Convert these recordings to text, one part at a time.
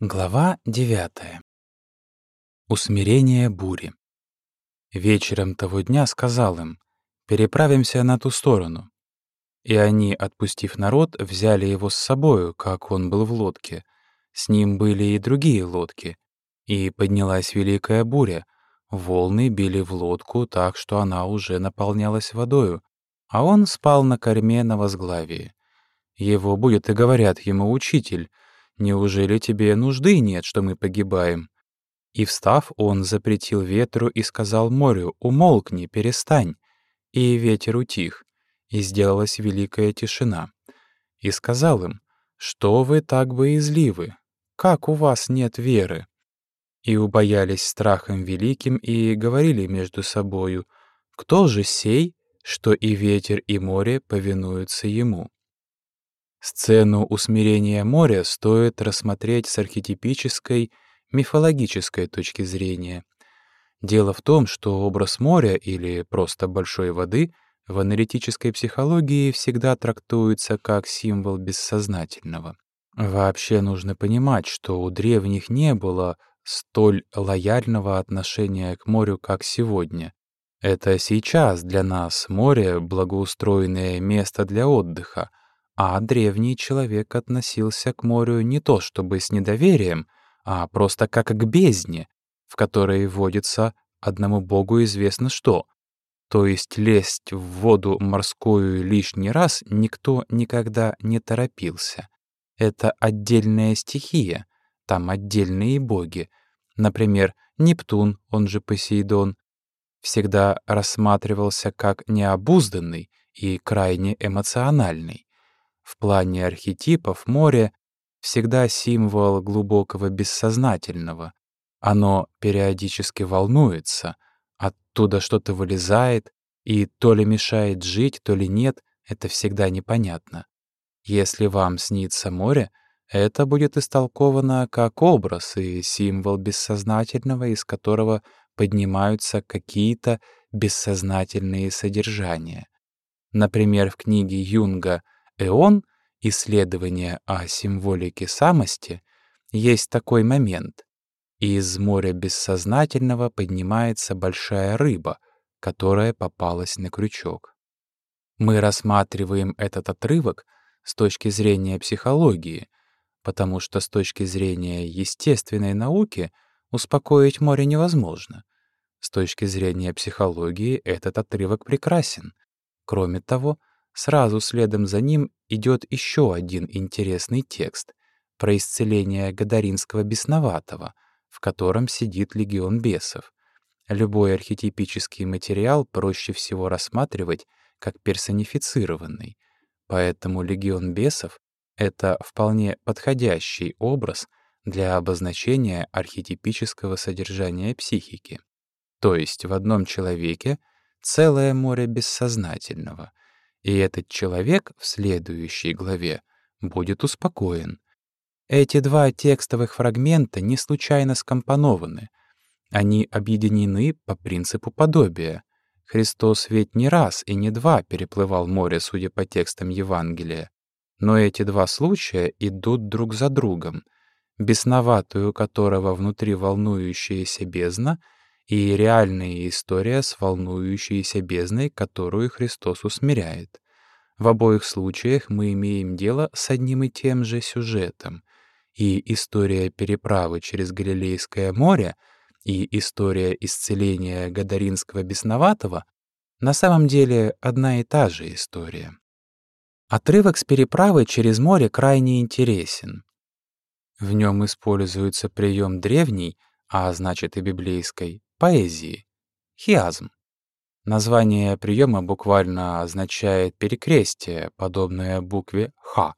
Глава 9. Усмирение бури. Вечером того дня сказал им, «Переправимся на ту сторону». И они, отпустив народ, взяли его с собою, как он был в лодке. С ним были и другие лодки. И поднялась великая буря. Волны били в лодку так, что она уже наполнялась водою, а он спал на корме на возглавии. Его будет и говорят ему учитель — Неужели тебе нужды нет, что мы погибаем?» И, встав, он запретил ветру и сказал морю, «Умолкни, перестань». И ветер утих, и сделалась великая тишина. И сказал им, «Что вы так боязливы? Как у вас нет веры?» И убоялись страхом великим и говорили между собою, «Кто же сей, что и ветер, и море повинуются ему?» Сцену усмирения моря стоит рассмотреть с архетипической, мифологической точки зрения. Дело в том, что образ моря или просто большой воды в аналитической психологии всегда трактуется как символ бессознательного. Вообще нужно понимать, что у древних не было столь лояльного отношения к морю, как сегодня. Это сейчас для нас море — благоустроенное место для отдыха — а древний человек относился к морю не то чтобы с недоверием, а просто как к бездне, в которой водится одному богу известно что. То есть лезть в воду морскую лишний раз никто никогда не торопился. Это отдельная стихия, там отдельные боги. Например, Нептун, он же Посейдон, всегда рассматривался как необузданный и крайне эмоциональный. В плане архетипов море всегда символ глубокого бессознательного. Оно периодически волнуется, оттуда что-то вылезает, и то ли мешает жить, то ли нет, это всегда непонятно. Если вам снится море, это будет истолковано как образ и символ бессознательного, из которого поднимаются какие-то бессознательные содержания. Например, в книге Юнга Эон, исследование о символике самости, есть такой момент. Из моря бессознательного поднимается большая рыба, которая попалась на крючок. Мы рассматриваем этот отрывок с точки зрения психологии, потому что с точки зрения естественной науки успокоить море невозможно. С точки зрения психологии этот отрывок прекрасен. Кроме того, Сразу следом за ним идет еще один интересный текст про исцеление Гадаринского бесноватого, в котором сидит легион бесов. Любой архетипический материал проще всего рассматривать как персонифицированный, поэтому легион бесов — это вполне подходящий образ для обозначения архетипического содержания психики. То есть в одном человеке целое море бессознательного — и этот человек в следующей главе будет успокоен. Эти два текстовых фрагмента не случайно скомпонованы. Они объединены по принципу подобия. Христос ведь не раз и не два переплывал море, судя по текстам Евангелия. Но эти два случая идут друг за другом. Бесноватую которого внутри волнующаяся бездна и реальная история с волнующейся бездной, которую Христос усмиряет. В обоих случаях мы имеем дело с одним и тем же сюжетом, и история переправы через Галилейское море и история исцеления Гадаринского бесноватого на самом деле одна и та же история. Отрывок с переправы через море крайне интересен. В нем используется прием древней, а значит и библейской, поэзии — хиазм. Название приема буквально означает перекрестие, подобное букве «Х».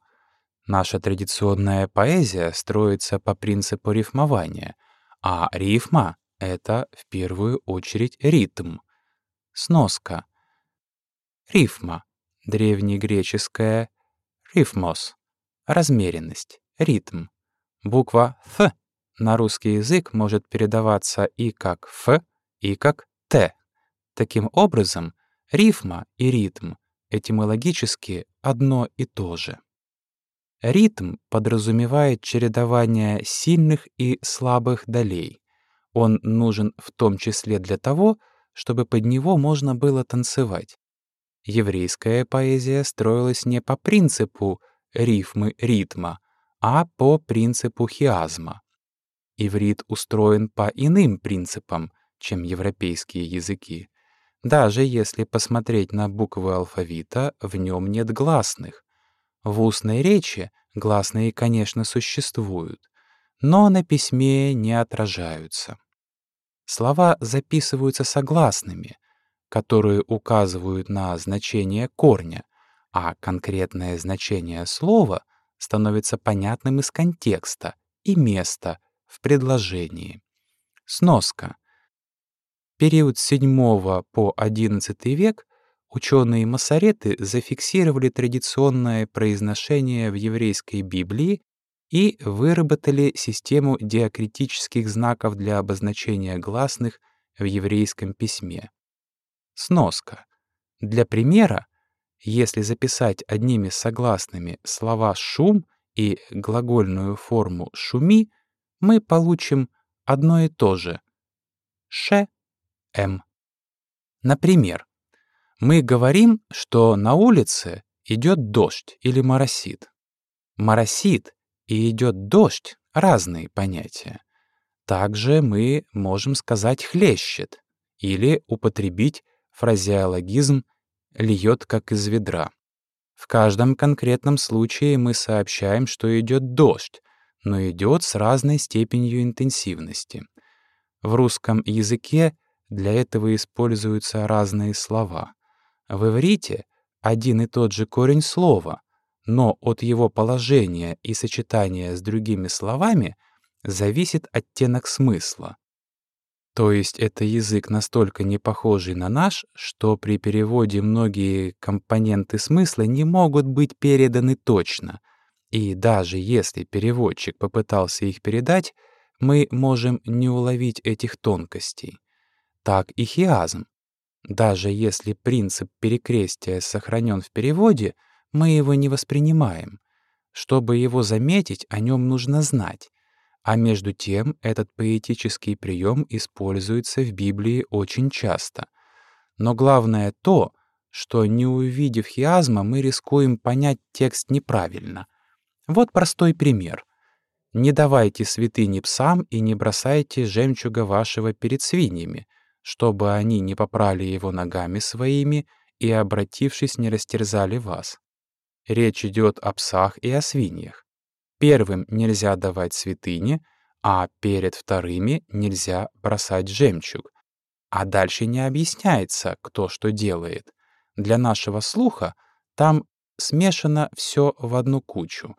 Наша традиционная поэзия строится по принципу рифмования, а рифма — это в первую очередь ритм. Сноска. Рифма. Древнегреческое «рифмос» — размеренность, ритм. Буква «ф» на русский язык может передаваться и как «ф», и как «т». Таким образом, рифма и ритм этимологически одно и то же. Ритм подразумевает чередование сильных и слабых долей. Он нужен в том числе для того, чтобы под него можно было танцевать. Еврейская поэзия строилась не по принципу рифмы ритма, а по принципу хиазма. Иврит устроен по иным принципам, чем европейские языки. Даже если посмотреть на буквы алфавита, в нем нет гласных. В устной речи гласные, конечно, существуют, но на письме не отражаются. Слова записываются согласными, которые указывают на значение корня, а конкретное значение слова становится понятным из контекста и места в предложении. Сноска. Период с VII по XI век ученые-масореты зафиксировали традиционное произношение в еврейской Библии и выработали систему диакритических знаков для обозначения гласных в еврейском письме. Сноска. Для примера, если записать одними согласными слова «шум» и глагольную форму «шуми», мы получим одно и то же «ше», «м». Например, мы говорим, что на улице идет дождь или моросит. Моросит и идет дождь — разные понятия. Также мы можем сказать «хлещет» или употребить фразеологизм «льет как из ведра». В каждом конкретном случае мы сообщаем, что идет дождь, но идет с разной степенью интенсивности. В русском языке для этого используются разные слова. В иврите один и тот же корень слова, но от его положения и сочетания с другими словами зависит оттенок смысла. То есть это язык настолько не похожий на наш, что при переводе многие компоненты смысла не могут быть переданы точно. И даже если переводчик попытался их передать, мы можем не уловить этих тонкостей. Так и хиазм. Даже если принцип перекрестия сохранен в переводе, мы его не воспринимаем. Чтобы его заметить, о нем нужно знать. А между тем этот поэтический прием используется в Библии очень часто. Но главное то, что не увидев хиазма, мы рискуем понять текст неправильно. Вот простой пример. «Не давайте святыни псам и не бросайте жемчуга вашего перед свиньями, чтобы они не попрали его ногами своими и, обратившись, не растерзали вас». Речь идет о псах и о свиньях. Первым нельзя давать святыни, а перед вторыми нельзя бросать жемчуг. А дальше не объясняется, кто что делает. Для нашего слуха там смешано все в одну кучу.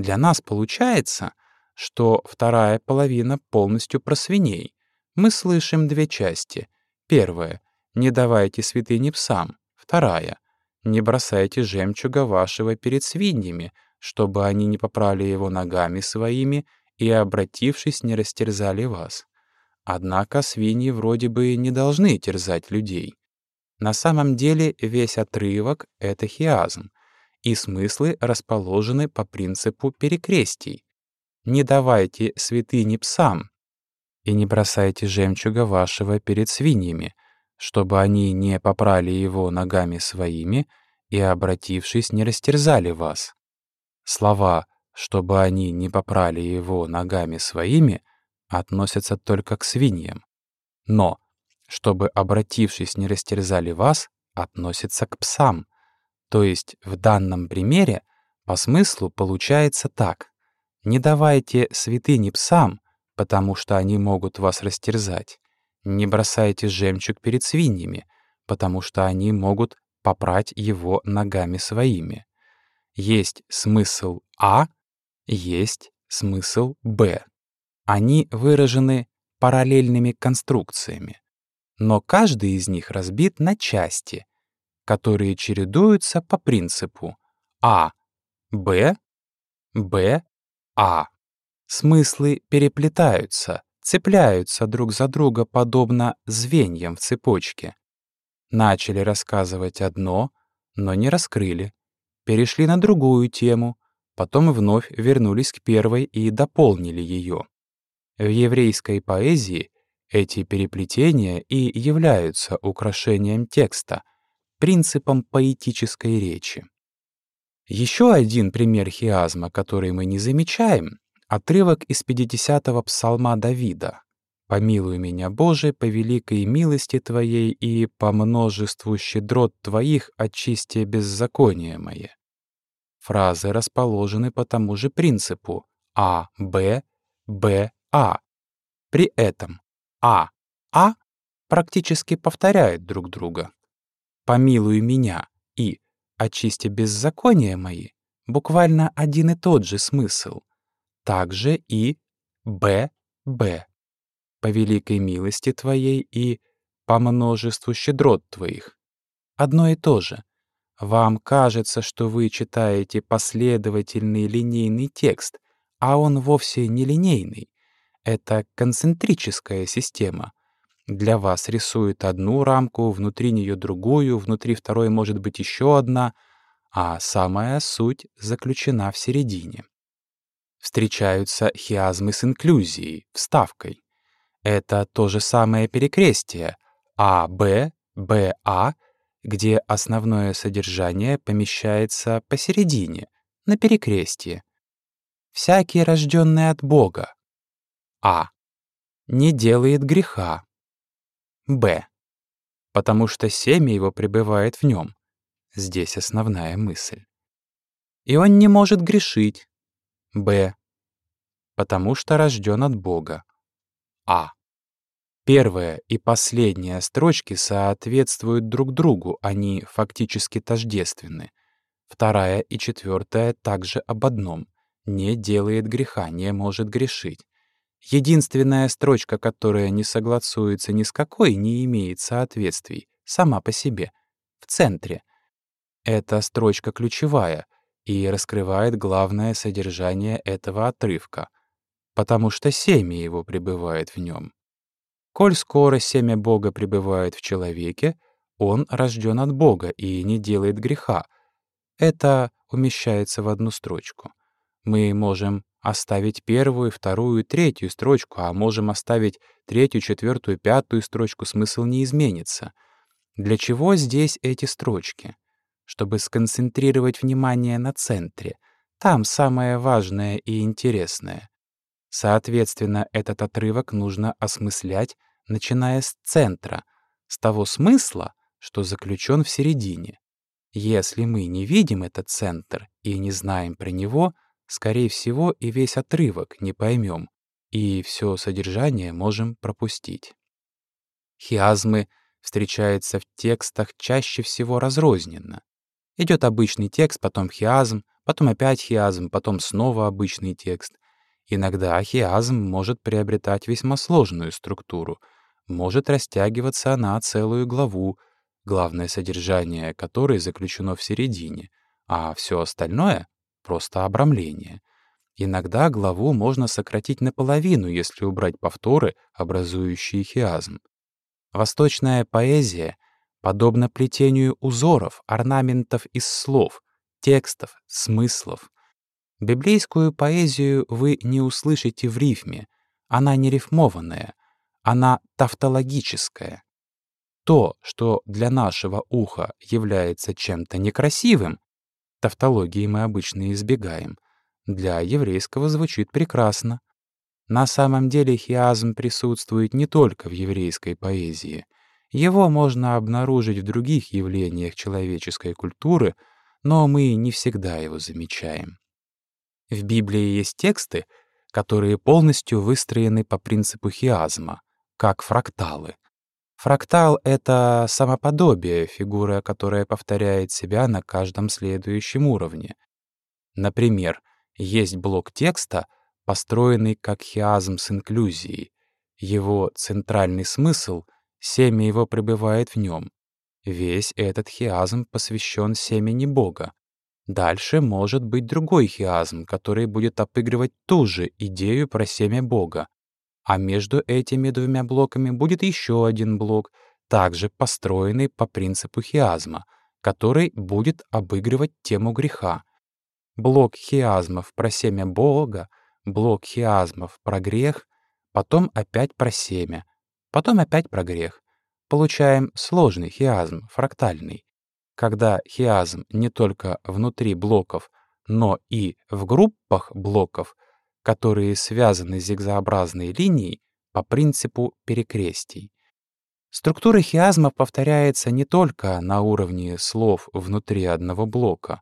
Для нас получается, что вторая половина полностью про свиней. Мы слышим две части. Первая — «Не давайте святыни псам». Вторая — «Не бросайте жемчуга вашего перед свиньями», чтобы они не попрали его ногами своими и, обратившись, не растерзали вас. Однако свиньи вроде бы не должны терзать людей. На самом деле весь отрывок — это хиазм, и смыслы расположены по принципу перекрестий. «Не давайте святыни псам» и не бросайте жемчуга вашего перед свиньями, чтобы они не попрали его ногами своими и, обратившись, не растерзали вас. Слова «чтобы они не попрали его ногами своими» относятся только к свиньям. Но «чтобы, обратившись, не растерзали вас» относится к псам. То есть в данном примере по смыслу получается так. Не давайте святыни псам, потому что они могут вас растерзать. Не бросайте жемчуг перед свиньями, потому что они могут попрать его ногами своими. Есть смысл А, есть смысл Б. Они выражены параллельными конструкциями, но каждый из них разбит на части, которые чередуются по принципу А, Б, Б, А. Смыслы переплетаются, цепляются друг за друга подобно звеньям в цепочке. Начали рассказывать одно, но не раскрыли перешли на другую тему, потом вновь вернулись к первой и дополнили ее. В еврейской поэзии эти переплетения и являются украшением текста, принципом поэтической речи. Еще один пример хиазма, который мы не замечаем, отрывок из 50-го псалма Давида. «Помилуй меня, Боже, по великой милости Твоей и по множеству щедрот Твоих очисти беззаконие мое». Фразы расположены по тому же принципу А, Б, Б, А. При этом А, А практически повторяют друг друга. «Помилуй меня» и «очисти беззакония мои» буквально один и тот же смысл. Также и «Б, Б» по великой милости Твоей и по множеству щедрот Твоих. Одно и то же. Вам кажется, что вы читаете последовательный линейный текст, а он вовсе не линейный. Это концентрическая система. Для вас рисует одну рамку, внутри нее другую, внутри второй может быть еще одна, а самая суть заключена в середине. Встречаются хиазмы с инклюзией, вставкой. Это то же самое перекрестие А-Б, Б-А, где основное содержание помещается посередине, на перекрестие. Всякий, рожденный от Бога. А. Не делает греха. Б. Потому что семя его пребывает в нем. Здесь основная мысль. И он не может грешить. Б. Потому что рожден от Бога. А. Первая и последняя строчки соответствуют друг другу, они фактически тождественны. Вторая и четвертая также об одном — не делает греха, не может грешить. Единственная строчка, которая не согласуется ни с какой, не имеет соответствий, сама по себе, в центре. Эта строчка ключевая и раскрывает главное содержание этого отрывка — потому что семя его пребывает в нем. Коль скоро семя Бога пребывает в человеке, он рожден от Бога и не делает греха. Это умещается в одну строчку. Мы можем оставить первую, вторую, третью строчку, а можем оставить третью, четвертую, пятую строчку, смысл не изменится. Для чего здесь эти строчки? Чтобы сконцентрировать внимание на центре. Там самое важное и интересное. Соответственно, этот отрывок нужно осмыслять, начиная с центра, с того смысла, что заключен в середине. Если мы не видим этот центр и не знаем про него, скорее всего, и весь отрывок не поймем, и все содержание можем пропустить. Хиазмы встречаются в текстах чаще всего разрозненно. Идет обычный текст, потом хиазм, потом опять хиазм, потом снова обычный текст. Иногда хиазм может приобретать весьма сложную структуру, может растягиваться на целую главу, главное содержание которой заключено в середине, а все остальное — просто обрамление. Иногда главу можно сократить наполовину, если убрать повторы, образующие хиазм. Восточная поэзия подобна плетению узоров, орнаментов из слов, текстов, смыслов — Библейскую поэзию вы не услышите в рифме, она не рифмованная, она тавтологическая. То, что для нашего уха является чем-то некрасивым, тавтологии мы обычно избегаем, для еврейского звучит прекрасно. На самом деле хиазм присутствует не только в еврейской поэзии. Его можно обнаружить в других явлениях человеческой культуры, но мы не всегда его замечаем. В Библии есть тексты, которые полностью выстроены по принципу хиазма, как фракталы. Фрактал — это самоподобие, фигура, которая повторяет себя на каждом следующем уровне. Например, есть блок текста, построенный как хиазм с инклюзией. Его центральный смысл — семя его пребывает в нем. Весь этот хиазм посвящен семени Бога. Дальше может быть другой хиазм, который будет обыгрывать ту же идею про семя Бога. А между этими двумя блоками будет еще один блок, также построенный по принципу хиазма, который будет обыгрывать тему греха. блок хиазмов про семя Бога, блок хиазмов про грех, потом опять про семя, потом опять про грех. Получаем сложный хиазм, фрактальный. Когда хиазм не только внутри блоков, но и в группах блоков, которые связаны зигзообразной линией по принципу перекрестий. Структура хиазмов повторяется не только на уровне слов внутри одного блока,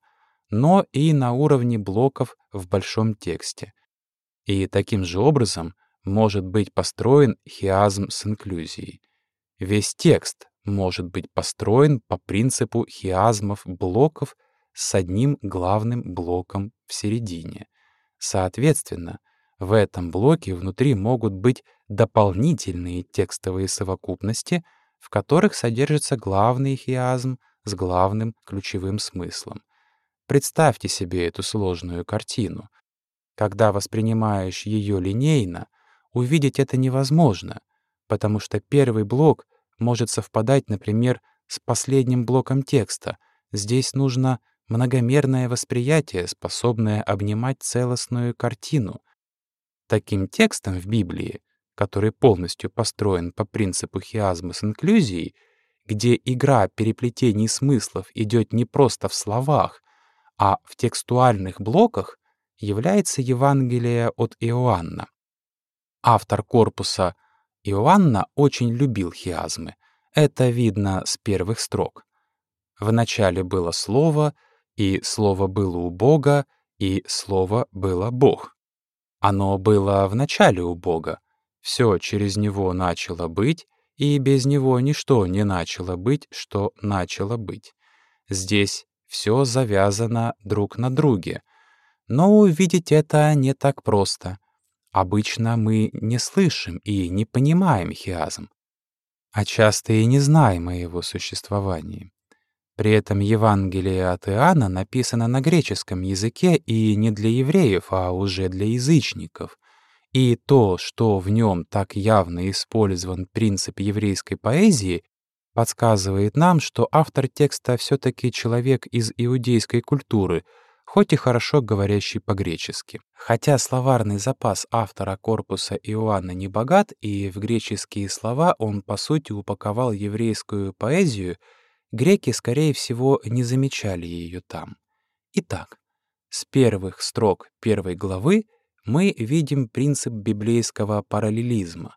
но и на уровне блоков в большом тексте. И таким же образом может быть построен хиазм с инклюзией. Весь текст может быть построен по принципу хиазмов блоков с одним главным блоком в середине. Соответственно, в этом блоке внутри могут быть дополнительные текстовые совокупности, в которых содержится главный хиазм с главным ключевым смыслом. Представьте себе эту сложную картину. Когда воспринимаешь ее линейно, увидеть это невозможно, потому что первый блок может совпадать, например, с последним блоком текста. Здесь нужно многомерное восприятие, способное обнимать целостную картину. Таким текстом в Библии, который полностью построен по принципу хиазма с инклюзией, где игра переплетений смыслов идет не просто в словах, а в текстуальных блоках, является Евангелие от Иоанна. Автор корпуса Иоанна очень любил хиазмы. Это видно с первых строк. В начале было Слово, и Слово было у Бога, и Слово было Бог. Оно было в начале у Бога. Все через Него начало быть, и без Него ничто не начало быть, что начало быть. Здесь все завязано друг на друге. Но увидеть это не так просто. Обычно мы не слышим и не понимаем хиазм, а часто и не знаем о его существовании. При этом Евангелие от Иоанна написано на греческом языке и не для евреев, а уже для язычников. И то, что в нем так явно использован принцип еврейской поэзии, подсказывает нам, что автор текста все-таки человек из иудейской культуры, хоть и хорошо говорящий по-гречески. Хотя словарный запас автора корпуса Иоанна не богат, и в греческие слова он, по сути, упаковал еврейскую поэзию — Греки, скорее всего, не замечали ее там. Итак, с первых строк первой главы мы видим принцип библейского параллелизма.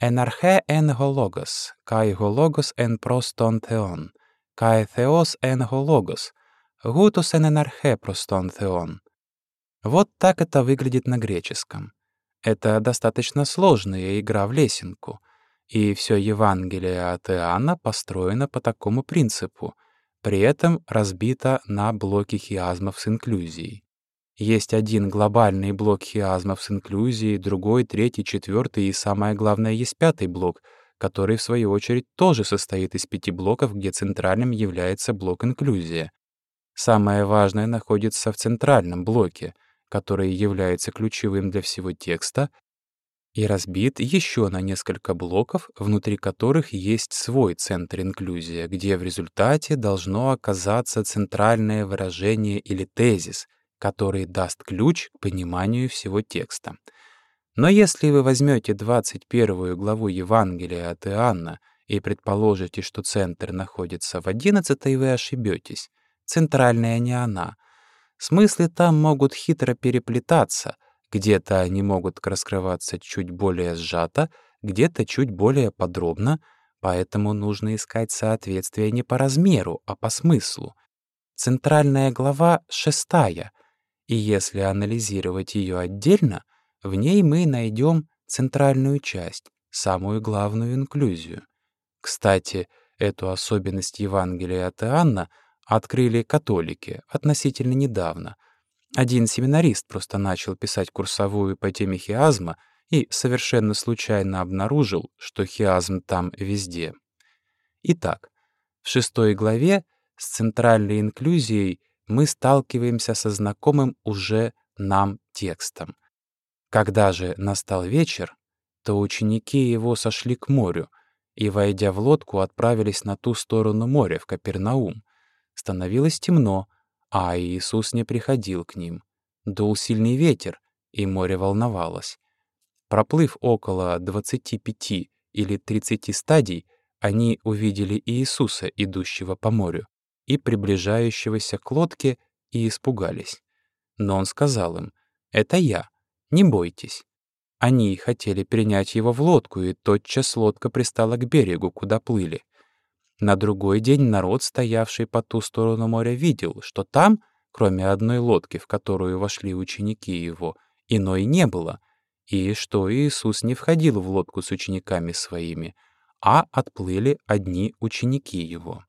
«Энархе эн гологос, кай гологос эн простон теон, кай теос эн гологос, гутус эн энархе простон теон». Вот так это выглядит на греческом. Это достаточно сложная игра в лесенку — и все Евангелие от Иоанна построено по такому принципу, при этом разбито на блоки хиазмов с инклюзией. Есть один глобальный блок хиазмов с инклюзией, другой, третий, четвертый и, самое главное, есть пятый блок, который, в свою очередь, тоже состоит из пяти блоков, где центральным является блок инклюзия. Самое важное находится в центральном блоке, который является ключевым для всего текста и разбит еще на несколько блоков, внутри которых есть свой центр инклюзия, где в результате должно оказаться центральное выражение или тезис, который даст ключ к пониманию всего текста. Но если вы возьмете 21 главу Евангелия от Иоанна и предположите, что центр находится в 11, вы ошибетесь. Центральная не она. Смыслы там могут хитро переплетаться — где-то они могут раскрываться чуть более сжато, где-то чуть более подробно, поэтому нужно искать соответствие не по размеру, а по смыслу. Центральная глава шестая, и если анализировать ее отдельно, в ней мы найдем центральную часть, самую главную инклюзию. Кстати, эту особенность Евангелия от Иоанна открыли католики относительно недавно — один семинарист просто начал писать курсовую по теме хиазма и совершенно случайно обнаружил, что хиазм там везде. Итак, в шестой главе с центральной инклюзией мы сталкиваемся со знакомым уже нам текстом. Когда же настал вечер, то ученики его сошли к морю и, войдя в лодку, отправились на ту сторону моря, в Капернаум. Становилось темно, а Иисус не приходил к ним. Дул сильный ветер, и море волновалось. Проплыв около 25 или 30 стадий, они увидели Иисуса, идущего по морю, и приближающегося к лодке, и испугались. Но он сказал им, «Это я, не бойтесь». Они хотели принять его в лодку, и тотчас лодка пристала к берегу, куда плыли. На другой день народ, стоявший по ту сторону моря, видел, что там, кроме одной лодки, в которую вошли ученики его, иной не было, и что Иисус не входил в лодку с учениками своими, а отплыли одни ученики его.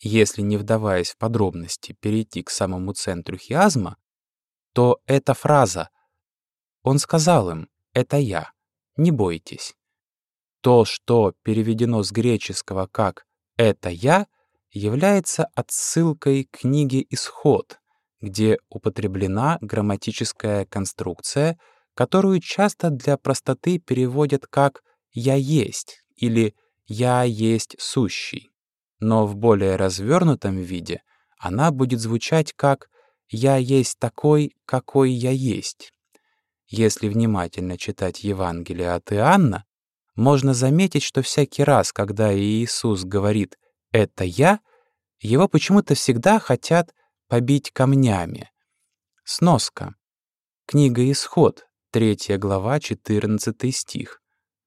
Если, не вдаваясь в подробности, перейти к самому центру хиазма, то эта фраза «Он сказал им, это я, не бойтесь». То, что переведено с греческого как «это я», является отсылкой к книге «Исход», где употреблена грамматическая конструкция, которую часто для простоты переводят как «я есть» или «я есть сущий». Но в более развернутом виде она будет звучать как «я есть такой, какой я есть». Если внимательно читать Евангелие от Иоанна, можно заметить, что всякий раз, когда Иисус говорит «это я», его почему-то всегда хотят побить камнями. Сноска. Книга «Исход», 3 глава, 14 стих.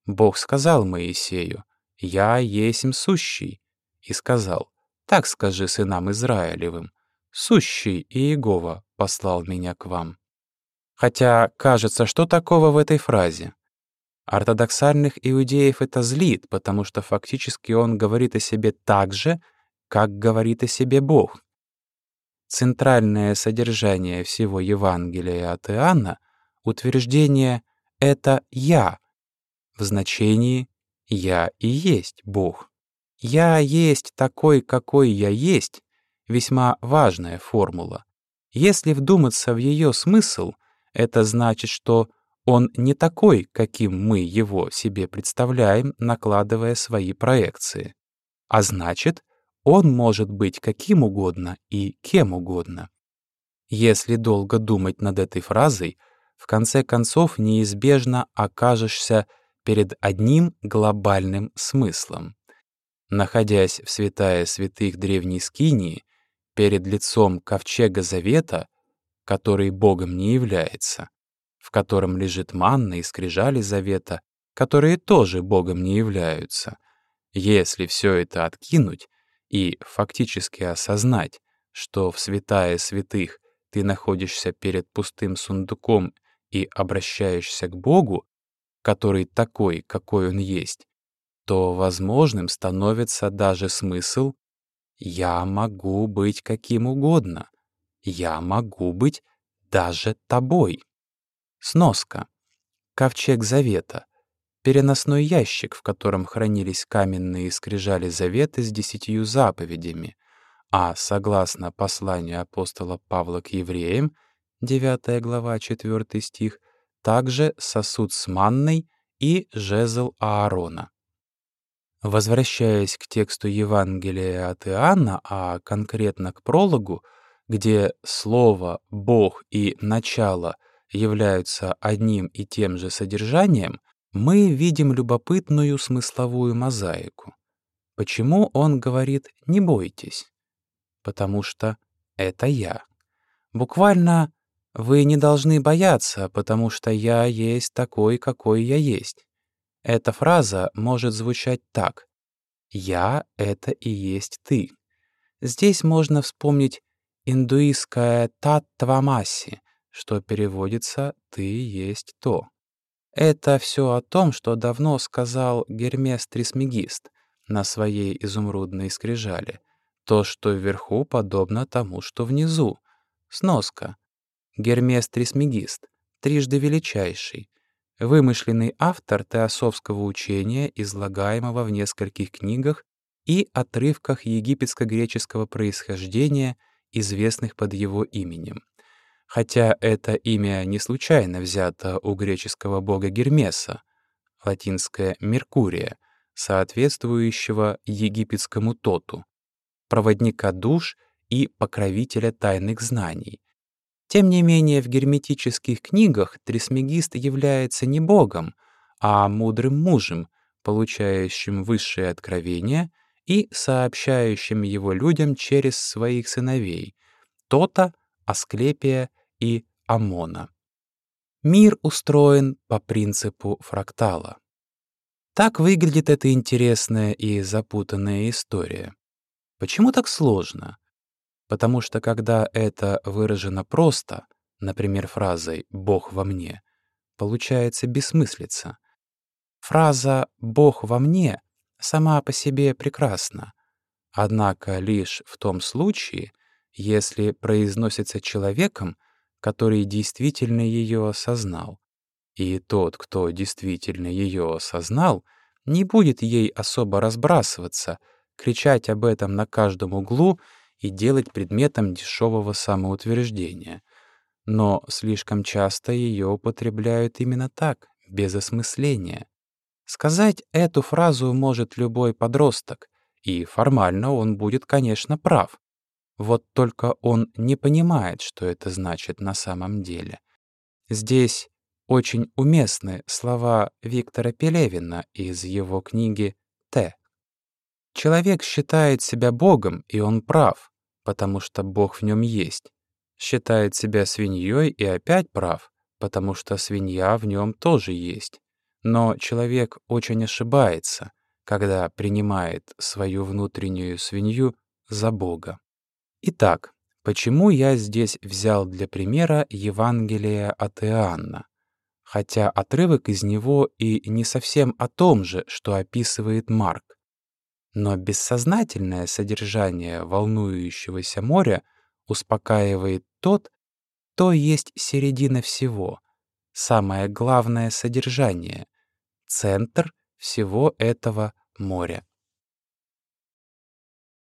Бог сказал Моисею, «Я есмь сущий», и сказал, «Так скажи сынам Израилевым, сущий Иегова послал меня к вам». Хотя, кажется, что такого в этой фразе? Ортодоксальных иудеев это злит, потому что фактически он говорит о себе так же, как говорит о себе Бог. Центральное содержание всего Евангелия от Иоанна — утверждение «это я» в значении «я и есть Бог». «Я есть такой, какой я есть» — весьма важная формула. Если вдуматься в ее смысл, это значит, что он не такой, каким мы его себе представляем, накладывая свои проекции. А значит, он может быть каким угодно и кем угодно. Если долго думать над этой фразой, в конце концов неизбежно окажешься перед одним глобальным смыслом. Находясь в святая святых древней Скинии, перед лицом ковчега Завета, который Богом не является, в котором лежит манна и скрижали Завета, которые тоже Богом не являются, если все это откинуть, и фактически осознать, что в святая святых ты находишься перед пустым сундуком и обращаешься к Богу, который такой, какой Он есть, то возможным становится даже смысл «я могу быть каким угодно, я могу быть даже тобой». Сноска. Ковчег Завета — переносной ящик, в котором хранились каменные скрижали завета с десятью заповедями, а, согласно посланию апостола Павла к евреям, 9 глава, 4 стих, также сосуд с манной и жезл Аарона. Возвращаясь к тексту Евангелия от Иоанна, а конкретно к прологу, где слово «Бог» и «начало» являются одним и тем же содержанием, мы видим любопытную смысловую мозаику. Почему он говорит «не бойтесь»? Потому что это я. Буквально «вы не должны бояться, потому что я есть такой, какой я есть». Эта фраза может звучать так «я — это и есть ты». Здесь можно вспомнить индуистское «таттвамаси», что переводится «ты есть то». Это все о том, что давно сказал Гермес Трисмегист на своей изумрудной скрижали. То, что вверху, подобно тому, что внизу. Сноска. Гермес Трисмегист, трижды величайший, вымышленный автор теософского учения, излагаемого в нескольких книгах и отрывках египетско-греческого происхождения, известных под его именем хотя это имя не случайно взято у греческого бога Гермеса, латинское «Меркурия», соответствующего египетскому Тоту, проводника душ и покровителя тайных знаний. Тем не менее, в герметических книгах Трисмегист является не богом, а мудрым мужем, получающим высшее откровение и сообщающим его людям через своих сыновей — Тота, Асклепия и Амона. Мир устроен по принципу фрактала. Так выглядит эта интересная и запутанная история. Почему так сложно? Потому что когда это выражено просто, например, фразой «Бог во мне», получается бессмыслица. Фраза «Бог во мне» сама по себе прекрасна, однако лишь в том случае, если произносится человеком, который действительно ее осознал. И тот, кто действительно ее осознал, не будет ей особо разбрасываться, кричать об этом на каждом углу и делать предметом дешевого самоутверждения. Но слишком часто ее употребляют именно так, без осмысления. Сказать эту фразу может любой подросток, и формально он будет, конечно, прав. Вот только он не понимает, что это значит на самом деле. Здесь очень уместны слова Виктора Пелевина из его книги «Т». Человек считает себя Богом, и он прав, потому что Бог в нем есть. Считает себя свиньей и опять прав, потому что свинья в нем тоже есть. Но человек очень ошибается, когда принимает свою внутреннюю свинью за Бога. Итак, почему я здесь взял для примера Евангелие от Иоанна? Хотя отрывок из него и не совсем о том же, что описывает Марк. Но бессознательное содержание волнующегося моря успокаивает тот, то есть середина всего, самое главное содержание, центр всего этого моря.